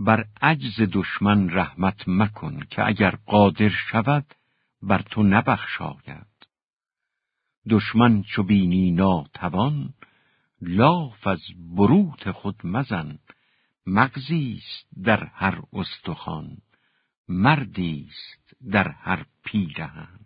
بر عجز دشمن رحمت مکن که اگر قادر شود بر تو نبخشاید. دشمن چو بینی ناتوان لاف از بروت خود مزن. مغزیست در هر استخوان مردیست در هر پیرهن.